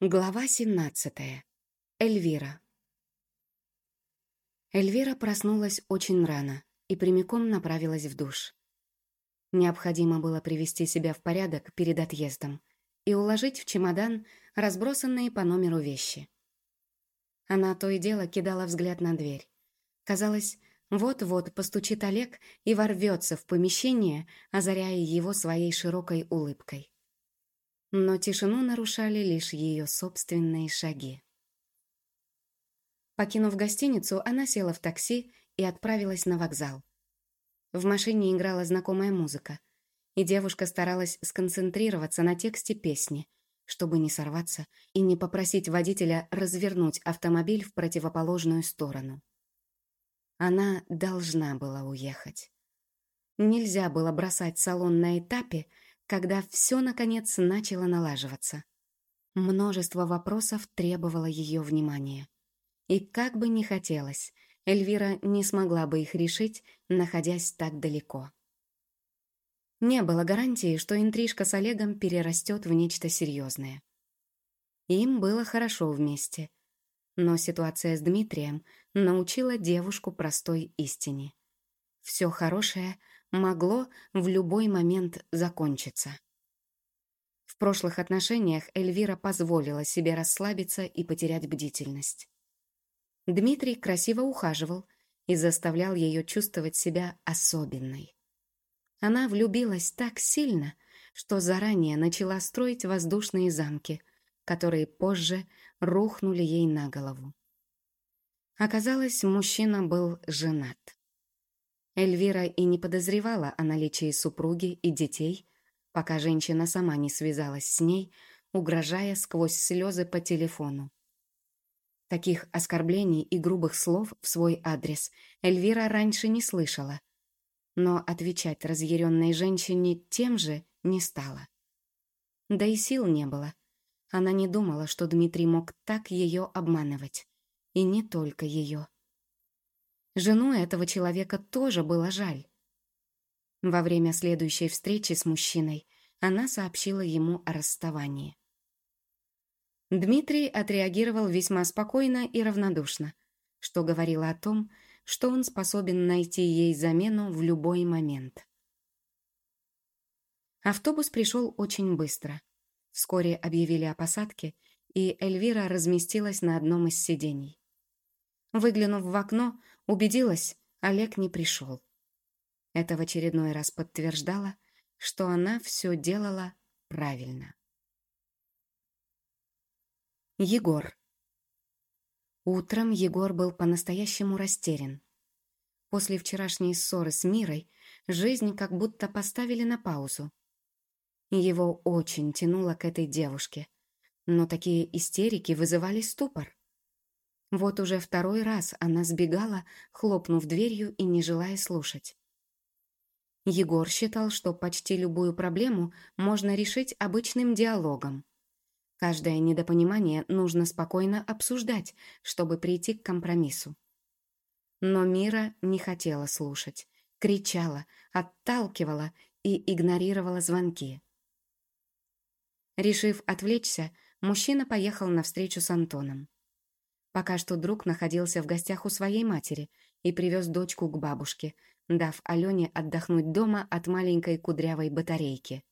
Глава 17. Эльвира. Эльвира проснулась очень рано и прямиком направилась в душ. Необходимо было привести себя в порядок перед отъездом и уложить в чемодан разбросанные по номеру вещи. Она то и дело кидала взгляд на дверь. Казалось, вот-вот постучит Олег и ворвется в помещение, озаряя его своей широкой улыбкой но тишину нарушали лишь ее собственные шаги. Покинув гостиницу, она села в такси и отправилась на вокзал. В машине играла знакомая музыка, и девушка старалась сконцентрироваться на тексте песни, чтобы не сорваться и не попросить водителя развернуть автомобиль в противоположную сторону. Она должна была уехать. Нельзя было бросать салон на этапе, когда все, наконец, начало налаживаться. Множество вопросов требовало ее внимания. И как бы ни хотелось, Эльвира не смогла бы их решить, находясь так далеко. Не было гарантии, что интрижка с Олегом перерастет в нечто серьезное. Им было хорошо вместе, но ситуация с Дмитрием научила девушку простой истине. Все хорошее могло в любой момент закончиться. В прошлых отношениях Эльвира позволила себе расслабиться и потерять бдительность. Дмитрий красиво ухаживал и заставлял ее чувствовать себя особенной. Она влюбилась так сильно, что заранее начала строить воздушные замки, которые позже рухнули ей на голову. Оказалось, мужчина был женат. Эльвира и не подозревала о наличии супруги и детей, пока женщина сама не связалась с ней, угрожая сквозь слезы по телефону. Таких оскорблений и грубых слов в свой адрес Эльвира раньше не слышала, но отвечать разъяренной женщине тем же не стала. Да и сил не было. Она не думала, что Дмитрий мог так ее обманывать. И не только ее. Жену этого человека тоже было жаль. Во время следующей встречи с мужчиной она сообщила ему о расставании. Дмитрий отреагировал весьма спокойно и равнодушно, что говорило о том, что он способен найти ей замену в любой момент. Автобус пришел очень быстро. Вскоре объявили о посадке, и Эльвира разместилась на одном из сидений. Выглянув в окно, убедилась, Олег не пришел. Это в очередной раз подтверждало, что она все делала правильно. Егор. Утром Егор был по-настоящему растерян. После вчерашней ссоры с Мирой жизнь как будто поставили на паузу. Его очень тянуло к этой девушке, но такие истерики вызывали ступор. Вот уже второй раз она сбегала, хлопнув дверью и не желая слушать. Егор считал, что почти любую проблему можно решить обычным диалогом. Каждое недопонимание нужно спокойно обсуждать, чтобы прийти к компромиссу. Но Мира не хотела слушать, кричала, отталкивала и игнорировала звонки. Решив отвлечься, мужчина поехал на встречу с Антоном. Пока что друг находился в гостях у своей матери и привез дочку к бабушке, дав Алене отдохнуть дома от маленькой кудрявой батарейки.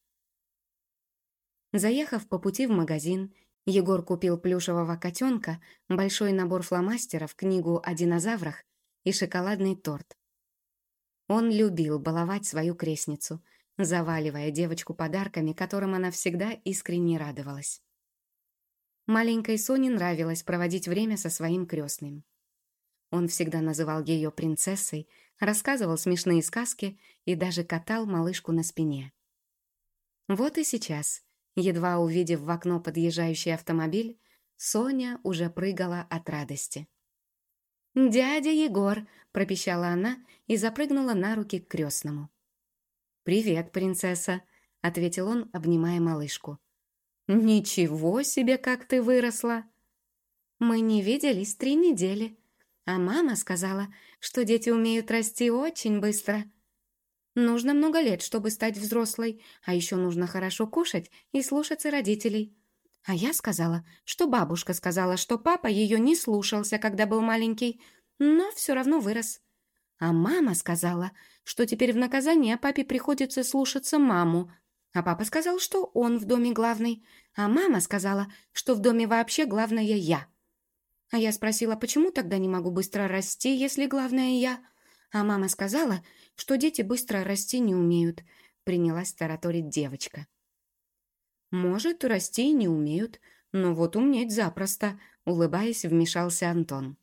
Заехав по пути в магазин, Егор купил плюшевого котенка, большой набор фломастеров, книгу о динозаврах и шоколадный торт. Он любил баловать свою крестницу, заваливая девочку подарками, которым она всегда искренне радовалась. Маленькой Соне нравилось проводить время со своим крестным. Он всегда называл ее принцессой, рассказывал смешные сказки и даже катал малышку на спине. Вот и сейчас, едва увидев в окно подъезжающий автомобиль, Соня уже прыгала от радости. «Дядя Егор!» — пропищала она и запрыгнула на руки к крестному. «Привет, принцесса!» — ответил он, обнимая малышку. «Ничего себе, как ты выросла!» «Мы не виделись три недели, а мама сказала, что дети умеют расти очень быстро. Нужно много лет, чтобы стать взрослой, а еще нужно хорошо кушать и слушаться родителей. А я сказала, что бабушка сказала, что папа ее не слушался, когда был маленький, но все равно вырос. А мама сказала, что теперь в наказание папе приходится слушаться маму. А папа сказал, что он в доме главный. А мама сказала, что в доме вообще главная я. А я спросила, почему тогда не могу быстро расти, если главная я? А мама сказала, что дети быстро расти не умеют. Принялась тараторить девочка. Может, расти и не умеют, но вот уметь запросто, улыбаясь, вмешался Антон.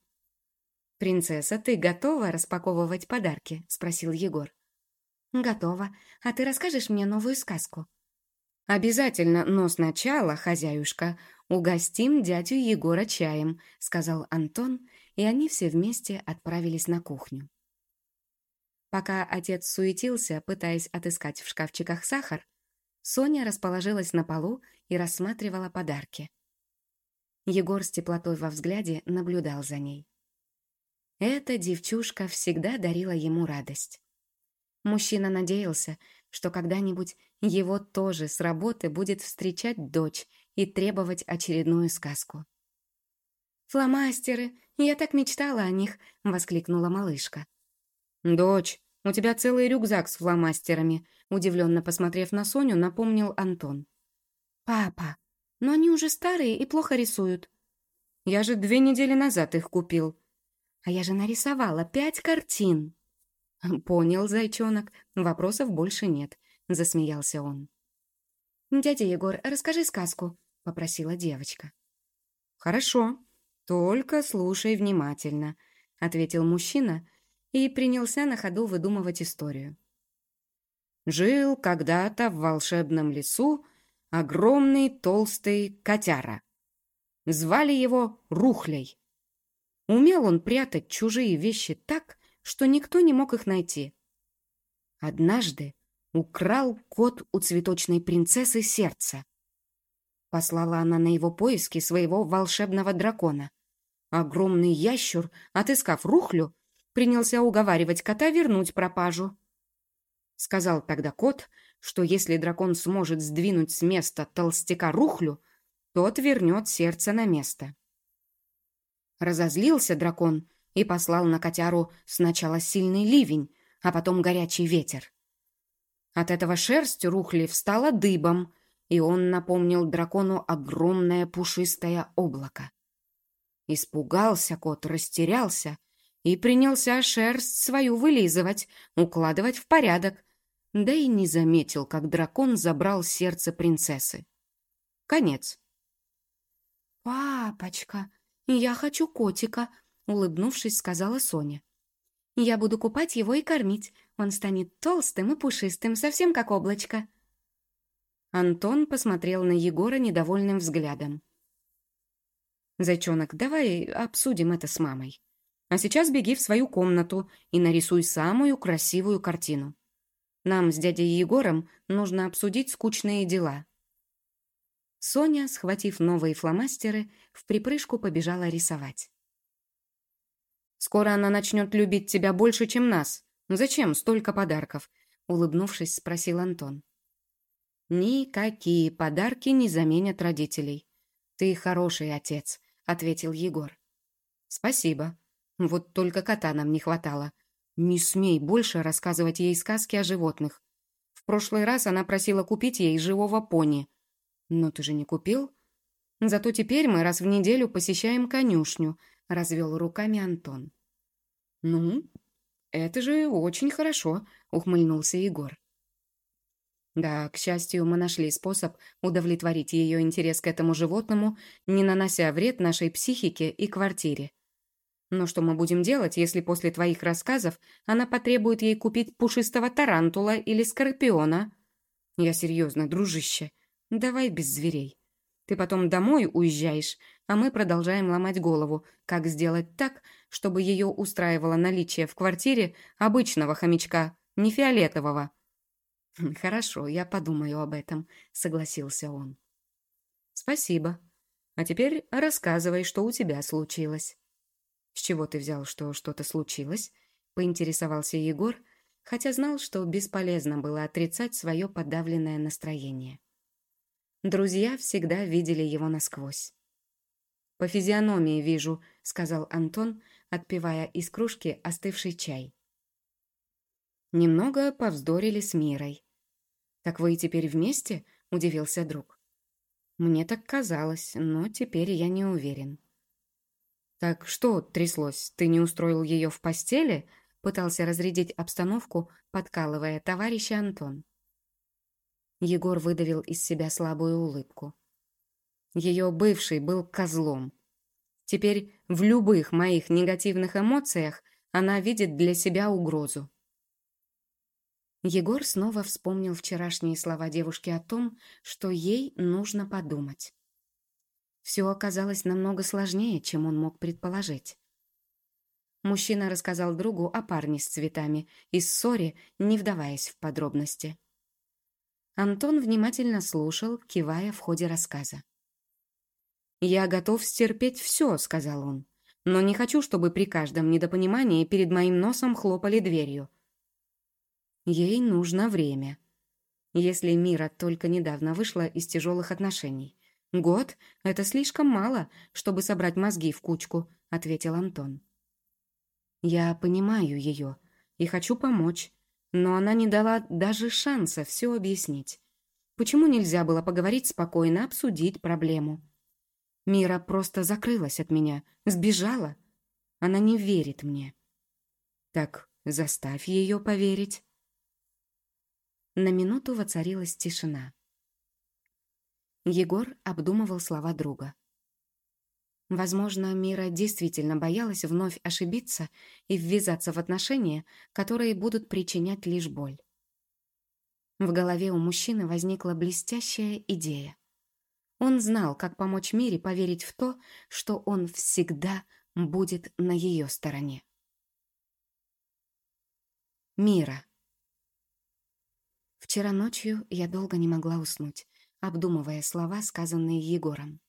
«Принцесса, ты готова распаковывать подарки?» — спросил Егор. «Готова. А ты расскажешь мне новую сказку?» «Обязательно, но сначала, хозяюшка, угостим дядю Егора чаем», — сказал Антон, и они все вместе отправились на кухню. Пока отец суетился, пытаясь отыскать в шкафчиках сахар, Соня расположилась на полу и рассматривала подарки. Егор с теплотой во взгляде наблюдал за ней. Эта девчушка всегда дарила ему радость. Мужчина надеялся, что когда-нибудь его тоже с работы будет встречать дочь и требовать очередную сказку. «Фломастеры! Я так мечтала о них!» — воскликнула малышка. «Дочь, у тебя целый рюкзак с фломастерами!» Удивленно посмотрев на Соню, напомнил Антон. «Папа, но они уже старые и плохо рисуют». «Я же две недели назад их купил». «А я же нарисовала пять картин». «Понял, зайчонок, вопросов больше нет», — засмеялся он. «Дядя Егор, расскажи сказку», — попросила девочка. «Хорошо, только слушай внимательно», — ответил мужчина и принялся на ходу выдумывать историю. Жил когда-то в волшебном лесу огромный толстый котяра. Звали его Рухлей. Умел он прятать чужие вещи так, что никто не мог их найти. Однажды украл кот у цветочной принцессы сердце. Послала она на его поиски своего волшебного дракона. Огромный ящур, отыскав рухлю, принялся уговаривать кота вернуть пропажу. Сказал тогда кот, что если дракон сможет сдвинуть с места толстяка рухлю, тот вернет сердце на место. Разозлился дракон и послал на котяру сначала сильный ливень, а потом горячий ветер. От этого шерсть Рухли встала дыбом, и он напомнил дракону огромное пушистое облако. Испугался кот, растерялся и принялся шерсть свою вылизывать, укладывать в порядок, да и не заметил, как дракон забрал сердце принцессы. Конец. «Папочка, я хочу котика», — улыбнувшись, сказала Соня. «Я буду купать его и кормить. Он станет толстым и пушистым, совсем как облачко». Антон посмотрел на Егора недовольным взглядом. «Зайчонок, давай обсудим это с мамой. А сейчас беги в свою комнату и нарисуй самую красивую картину. Нам с дядей Егором нужно обсудить скучные дела». Соня, схватив новые фломастеры, в припрыжку побежала рисовать. «Скоро она начнет любить тебя больше, чем нас. Зачем столько подарков?» Улыбнувшись, спросил Антон. «Никакие подарки не заменят родителей. Ты хороший отец», — ответил Егор. «Спасибо. Вот только кота нам не хватало. Не смей больше рассказывать ей сказки о животных. В прошлый раз она просила купить ей живого пони. Но ты же не купил? Зато теперь мы раз в неделю посещаем конюшню», — развел руками Антон. «Ну, это же очень хорошо», — ухмыльнулся Егор. Да, к счастью, мы нашли способ удовлетворить ее интерес к этому животному, не нанося вред нашей психике и квартире. Но что мы будем делать, если после твоих рассказов она потребует ей купить пушистого тарантула или скорпиона? Я серьезно, дружище, давай без зверей. Ты потом домой уезжаешь, а мы продолжаем ломать голову, как сделать так, чтобы ее устраивало наличие в квартире обычного хомячка, не фиолетового. «Хм, «Хорошо, я подумаю об этом», — согласился он. «Спасибо. А теперь рассказывай, что у тебя случилось». «С чего ты взял, что что-то случилось?» — поинтересовался Егор, хотя знал, что бесполезно было отрицать свое подавленное настроение. Друзья всегда видели его насквозь. «По физиономии вижу», — сказал Антон, отпивая из кружки остывший чай. Немного повздорили с Мирой. «Так вы и теперь вместе?» — удивился друг. «Мне так казалось, но теперь я не уверен». «Так что тряслось? Ты не устроил ее в постели?» — пытался разрядить обстановку, подкалывая товарища Антон. Егор выдавил из себя слабую улыбку. Ее бывший был козлом. Теперь в любых моих негативных эмоциях она видит для себя угрозу. Егор снова вспомнил вчерашние слова девушки о том, что ей нужно подумать. Все оказалось намного сложнее, чем он мог предположить. Мужчина рассказал другу о парне с цветами и ссоре, не вдаваясь в подробности. Антон внимательно слушал, кивая в ходе рассказа. «Я готов стерпеть все», — сказал он, «но не хочу, чтобы при каждом недопонимании перед моим носом хлопали дверью. Ей нужно время. Если Мира только недавно вышла из тяжелых отношений. Год — это слишком мало, чтобы собрать мозги в кучку, ответил Антон. Я понимаю ее и хочу помочь, но она не дала даже шанса все объяснить. Почему нельзя было поговорить спокойно, обсудить проблему? Мира просто закрылась от меня, сбежала. Она не верит мне. Так заставь ее поверить. На минуту воцарилась тишина. Егор обдумывал слова друга. Возможно, Мира действительно боялась вновь ошибиться и ввязаться в отношения, которые будут причинять лишь боль. В голове у мужчины возникла блестящая идея. Он знал, как помочь Мире поверить в то, что он всегда будет на ее стороне. Мира. Вчера ночью я долго не могла уснуть, обдумывая слова, сказанные Егором.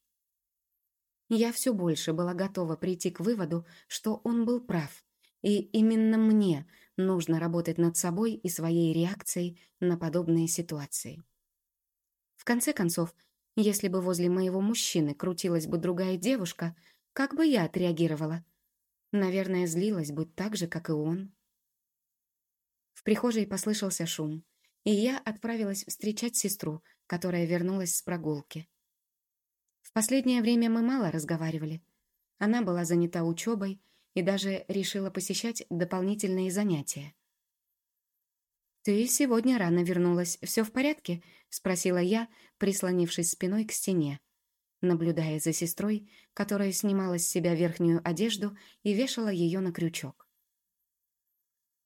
Я все больше была готова прийти к выводу, что он был прав, и именно мне нужно работать над собой и своей реакцией на подобные ситуации. В конце концов, если бы возле моего мужчины крутилась бы другая девушка, как бы я отреагировала? Наверное, злилась бы так же, как и он. В прихожей послышался шум и я отправилась встречать сестру, которая вернулась с прогулки. Последнее время мы мало разговаривали. Она была занята учебой и даже решила посещать дополнительные занятия. «Ты сегодня рано вернулась. Все в порядке?» — спросила я, прислонившись спиной к стене, наблюдая за сестрой, которая снимала с себя верхнюю одежду и вешала ее на крючок.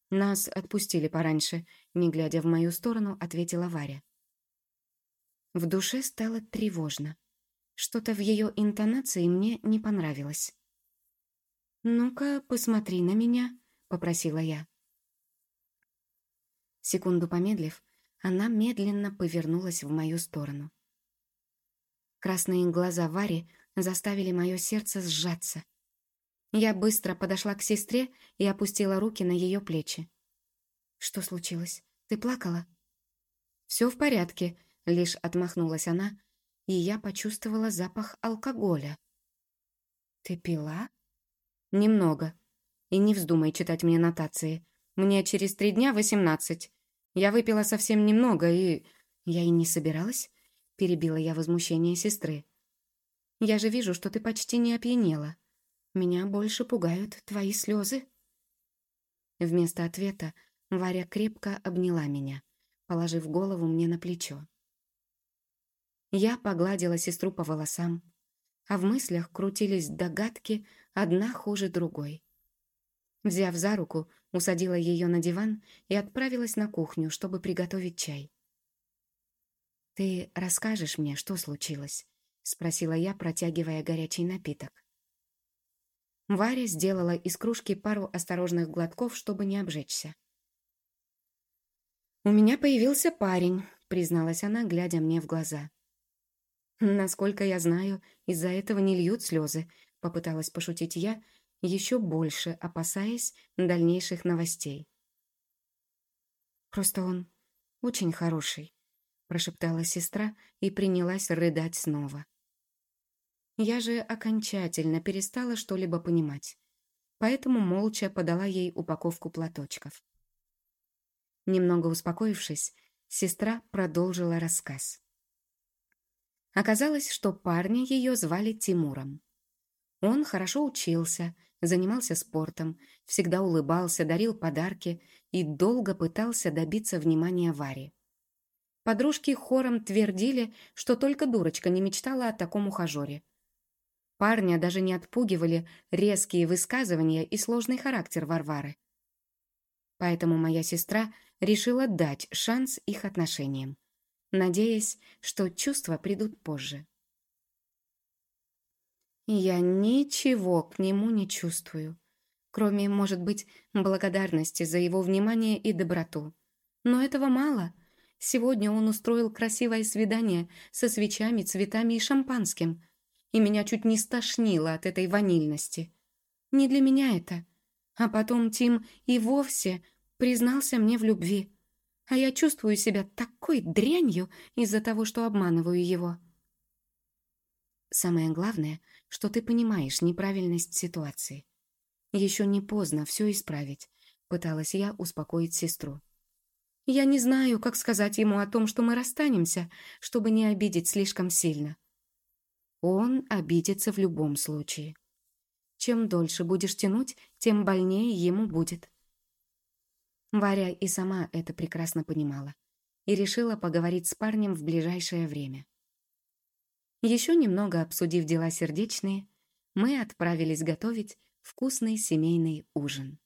«Нас отпустили пораньше», — не глядя в мою сторону, ответила Варя. В душе стало тревожно. Что-то в ее интонации мне не понравилось. «Ну-ка, посмотри на меня», — попросила я. Секунду помедлив, она медленно повернулась в мою сторону. Красные глаза Вари заставили мое сердце сжаться. Я быстро подошла к сестре и опустила руки на ее плечи. «Что случилось? Ты плакала?» «Все в порядке», — лишь отмахнулась она, и я почувствовала запах алкоголя. «Ты пила?» «Немного. И не вздумай читать мне нотации. Мне через три дня восемнадцать. Я выпила совсем немного и...» «Я и не собиралась?» — перебила я возмущение сестры. «Я же вижу, что ты почти не опьянела». Меня больше пугают твои слезы». Вместо ответа Варя крепко обняла меня, положив голову мне на плечо. Я погладила сестру по волосам, а в мыслях крутились догадки, одна хуже другой. Взяв за руку, усадила ее на диван и отправилась на кухню, чтобы приготовить чай. «Ты расскажешь мне, что случилось?» — спросила я, протягивая горячий напиток. Варя сделала из кружки пару осторожных глотков, чтобы не обжечься. «У меня появился парень», — призналась она, глядя мне в глаза. «Насколько я знаю, из-за этого не льют слезы», — попыталась пошутить я, еще больше опасаясь дальнейших новостей. «Просто он очень хороший. прошептала сестра и принялась рыдать снова. Я же окончательно перестала что-либо понимать, поэтому молча подала ей упаковку платочков. Немного успокоившись, сестра продолжила рассказ. Оказалось, что парня ее звали Тимуром. Он хорошо учился, занимался спортом, всегда улыбался, дарил подарки и долго пытался добиться внимания Вари. Подружки хором твердили, что только дурочка не мечтала о таком ухажере. Парня даже не отпугивали резкие высказывания и сложный характер Варвары. Поэтому моя сестра решила дать шанс их отношениям, надеясь, что чувства придут позже. Я ничего к нему не чувствую, кроме, может быть, благодарности за его внимание и доброту. Но этого мало. Сегодня он устроил красивое свидание со свечами, цветами и шампанским, и меня чуть не стошнило от этой ванильности. Не для меня это. А потом Тим и вовсе признался мне в любви. А я чувствую себя такой дрянью из-за того, что обманываю его. Самое главное, что ты понимаешь неправильность ситуации. Еще не поздно все исправить, пыталась я успокоить сестру. Я не знаю, как сказать ему о том, что мы расстанемся, чтобы не обидеть слишком сильно. Он обидится в любом случае. Чем дольше будешь тянуть, тем больнее ему будет. Варя и сама это прекрасно понимала и решила поговорить с парнем в ближайшее время. Еще немного обсудив дела сердечные, мы отправились готовить вкусный семейный ужин.